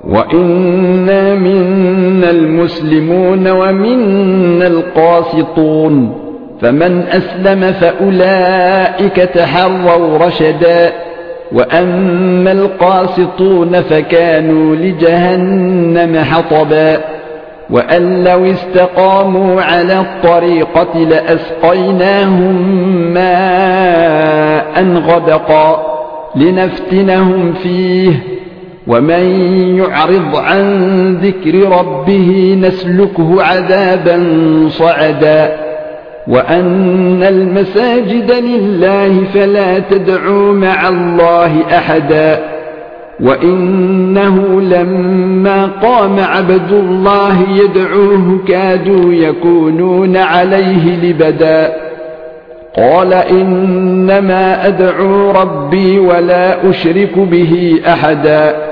وَإِنَّا مِنَّا الْمُسْلِمُونَ وَمِنَّا الْقَاسِطُونَ فَمَنْ أَسْلَمَ فَأُولَئِكَ تَحَرَّوْا رَشَدًا وَأَمَّا الْقَاسِطُونَ فَكَانُوا لِجَهَنَّمَ حَطَبًا وَأَن لَّوْ اسْتَقَامُوا عَلَى الطَّرِيقَةِ لَأَسْقَيْنَاهُم مَّاءً غَدَقًا لِّنَفْتِنَهُمْ فِيهِ وَمَن يُعْرِضْ عَن ذِكْرِ رَبِّهِ نَسْلُكْهُ عَذَابًا صَعَدًا وَأَنَّ الْمَسَاجِدَ لِلَّهِ فَلَا تَدْعُوا مَعَ اللَّهِ أَحَدًا وَإِنَّهُ لَمَّا قَامَ عَبْدُ اللَّهِ يَدْعُوهُ كَادُوا يَكُونُونَ عَلَيْهِ لِبَدًا قَالَ إِنَّمَا أَدْعُو رَبِّي وَلَا أُشْرِكُ بِهِ أَحَدًا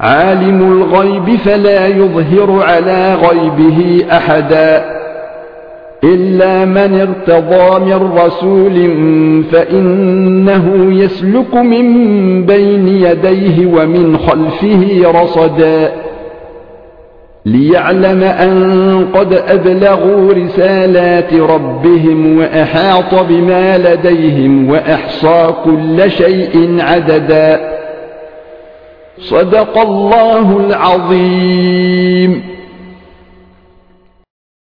عالم الغيب فلا يظهر على غيبه أحدا إلا من ارتضى من رسول فإنه يسلك من بين يديه ومن خلفه رصدا ليعلم أن قد أبلغوا رسالات ربهم وأحاط بما لديهم وأحصى كل شيء عددا صدق الله العظيم.